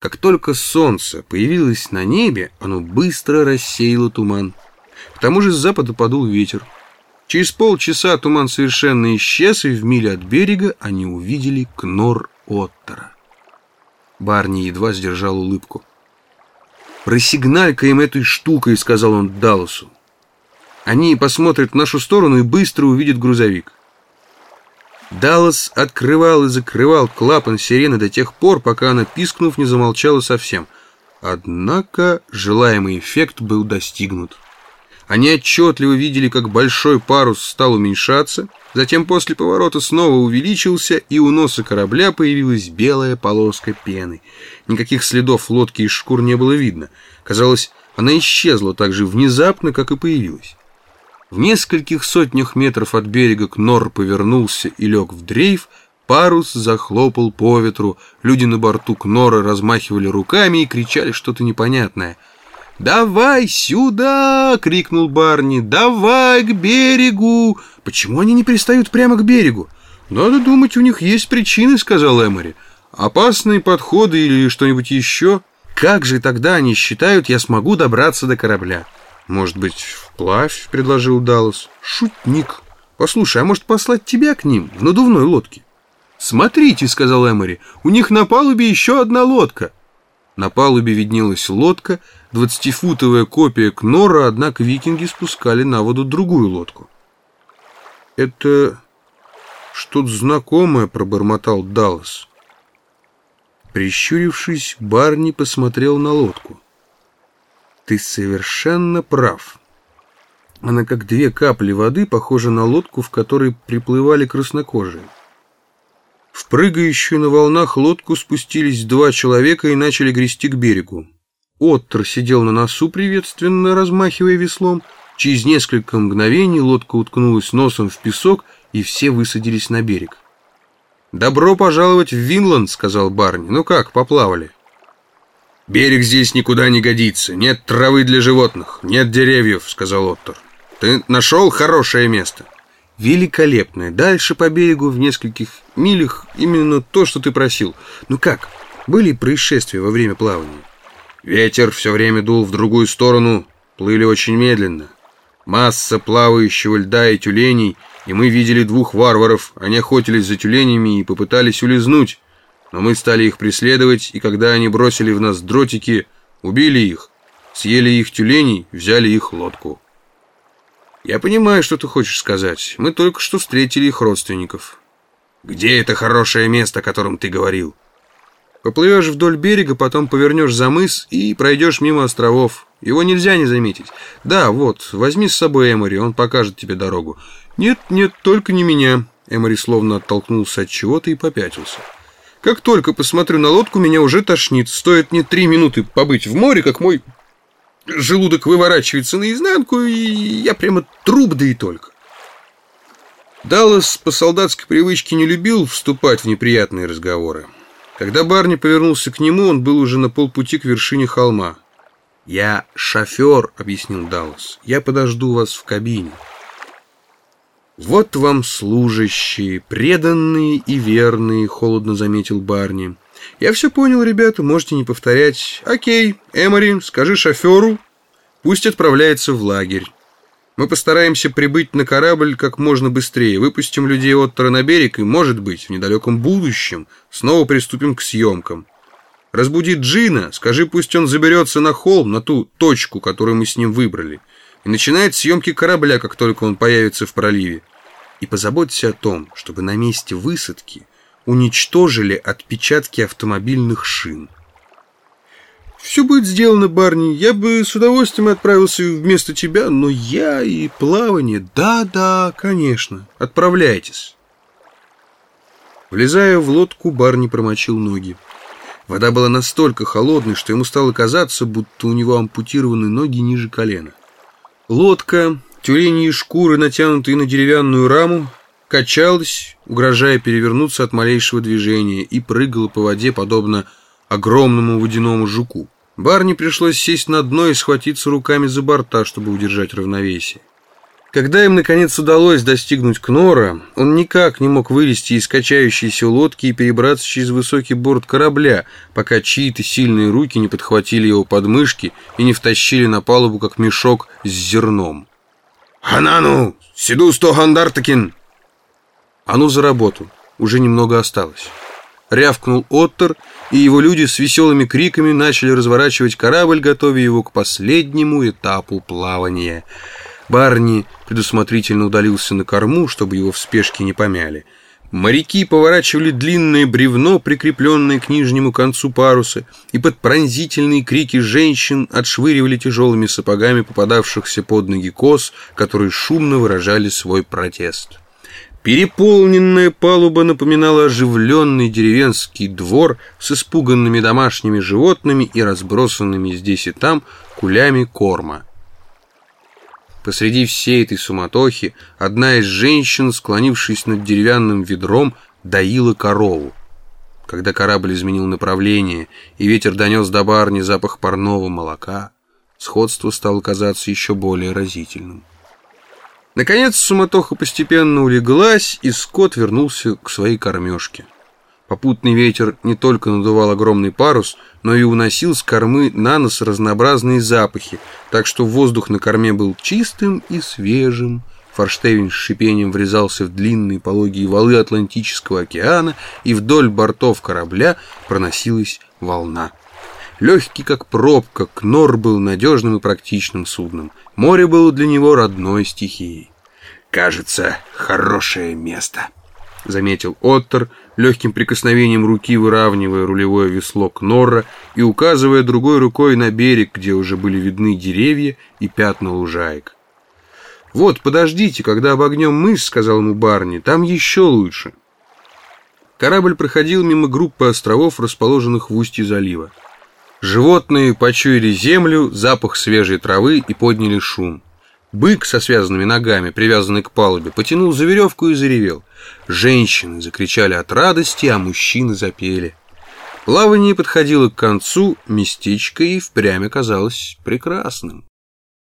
Как только солнце появилось на небе, оно быстро рассеяло туман. К тому же с запада подул ветер. Через полчаса туман совершенно исчез, и в миле от берега они увидели Кнор Оттера. Барни едва сдержал улыбку. «Просигналь-ка им этой штукой», — сказал он Далласу. «Они посмотрят в нашу сторону и быстро увидят грузовик». Даллас открывал и закрывал клапан сирены до тех пор, пока она, пискнув, не замолчала совсем. Однако желаемый эффект был достигнут. Они отчетливо видели, как большой парус стал уменьшаться, затем после поворота снова увеличился, и у носа корабля появилась белая полоска пены. Никаких следов лодки из шкур не было видно. Казалось, она исчезла так же внезапно, как и появилась. В нескольких сотнях метров от берега Кнор повернулся и лег в дрейф, парус захлопал по ветру, люди на борту Кнора размахивали руками и кричали что-то непонятное. «Давай сюда!» — крикнул Барни. «Давай к берегу!» «Почему они не пристают прямо к берегу?» «Надо думать, у них есть причины», — сказал Эмори. «Опасные подходы или что-нибудь еще?» «Как же тогда они считают, я смогу добраться до корабля?» «Может быть, вплавь?» — предложил Даллас. «Шутник. Послушай, а может послать тебя к ним в надувной лодке?» «Смотрите», — сказал Эмори, — «у них на палубе еще одна лодка». На палубе виднелась лодка, двадцатифутовая копия Кнора, однако викинги спускали на воду другую лодку. «Это что-то знакомое», — пробормотал Даллас. Прищурившись, Барни посмотрел на лодку. Ты совершенно прав. Она как две капли воды похожа на лодку, в которой приплывали краснокожие. В прыгающую на волнах лодку спустились два человека и начали грести к берегу. Оттер сидел на носу приветственно, размахивая веслом. Через несколько мгновений лодка уткнулась носом в песок, и все высадились на берег. «Добро пожаловать в Винланд», — сказал Барни. «Ну как, поплавали?» «Берег здесь никуда не годится. Нет травы для животных, нет деревьев», — сказал Оттор. «Ты нашел хорошее место?» «Великолепное. Дальше по берегу в нескольких милях именно то, что ты просил. Ну как, были происшествия во время плавания?» Ветер все время дул в другую сторону, плыли очень медленно. Масса плавающего льда и тюленей, и мы видели двух варваров. Они охотились за тюленями и попытались улизнуть. Но мы стали их преследовать, и когда они бросили в нас дротики, убили их, съели их тюленей, взяли их лодку. Я понимаю, что ты хочешь сказать. Мы только что встретили их родственников. Где это хорошее место, о котором ты говорил? Поплывешь вдоль берега, потом повернешь за мыс и пройдешь мимо островов. Его нельзя не заметить. Да, вот, возьми с собой Эмори, он покажет тебе дорогу. Нет, нет, только не меня. Эмори словно оттолкнулся от чего-то и попятился. Как только посмотрю на лодку, меня уже тошнит. Стоит мне три минуты побыть в море, как мой желудок выворачивается наизнанку, и я прямо труп, да и только. Даллас по солдатской привычке не любил вступать в неприятные разговоры. Когда Барни повернулся к нему, он был уже на полпути к вершине холма. «Я шофер», — объяснил Даллас. «Я подожду вас в кабине». «Вот вам служащие, преданные и верные», — холодно заметил Барни. «Я все понял, ребята, можете не повторять. Окей, Эмори, скажи шоферу, пусть отправляется в лагерь. Мы постараемся прибыть на корабль как можно быстрее, выпустим людей Оттера на берег и, может быть, в недалеком будущем снова приступим к съемкам. Разбуди Джина, скажи, пусть он заберется на холм, на ту точку, которую мы с ним выбрали» и начинает съемки корабля, как только он появится в проливе. И позаботься о том, чтобы на месте высадки уничтожили отпечатки автомобильных шин. «Все будет сделано, Барни. Я бы с удовольствием отправился вместо тебя, но я и плавание... Да-да, конечно. Отправляйтесь». Влезая в лодку, Барни промочил ноги. Вода была настолько холодной, что ему стало казаться, будто у него ампутированы ноги ниже колена. Лодка, тюленьи шкуры, натянутые на деревянную раму, качалась, угрожая перевернуться от малейшего движения, и прыгала по воде, подобно огромному водяному жуку. Барни пришлось сесть на дно и схватиться руками за борта, чтобы удержать равновесие. Когда им, наконец, удалось достигнуть Кнора, он никак не мог вылезти из качающейся лодки и перебраться через высокий борт корабля, пока чьи-то сильные руки не подхватили его подмышки и не втащили на палубу, как мешок с зерном. «Ханану! Сиду сто гандартакин!» Ну за работу, уже немного осталось. Рявкнул Оттер, и его люди с веселыми криками начали разворачивать корабль, готовя его к последнему этапу плавания — Барни предусмотрительно удалился на корму, чтобы его в спешке не помяли. Моряки поворачивали длинное бревно, прикрепленное к нижнему концу паруса, и под пронзительные крики женщин отшвыривали тяжелыми сапогами попадавшихся под ноги коз, которые шумно выражали свой протест. Переполненная палуба напоминала оживленный деревенский двор с испуганными домашними животными и разбросанными здесь и там кулями корма. Посреди всей этой суматохи одна из женщин, склонившись над деревянным ведром, доила корову. Когда корабль изменил направление, и ветер донес до барни запах парного молока, сходство стало казаться еще более разительным. Наконец суматоха постепенно улеглась, и скот вернулся к своей кормежке. Попутный ветер не только надувал огромный парус, но и уносил с кормы на нос разнообразные запахи, так что воздух на корме был чистым и свежим. Форштевень с шипением врезался в длинные пологие валы Атлантического океана, и вдоль бортов корабля проносилась волна. Легкий как пробка, Кнор был надежным и практичным судном. Море было для него родной стихией. «Кажется, хорошее место», — заметил Оттер, легким прикосновением руки выравнивая рулевое весло Кнорра и указывая другой рукой на берег, где уже были видны деревья и пятна лужаек. «Вот, подождите, когда обогнем мыс», — сказал ему Барни, — «там еще лучше». Корабль проходил мимо группы островов, расположенных в устье залива. Животные почуяли землю, запах свежей травы и подняли шум. Бык со связанными ногами, привязанный к палубе, потянул за веревку и заревел. Женщины закричали от радости, а мужчины запели. Плавание подходило к концу, местечко и впрямь оказалось прекрасным.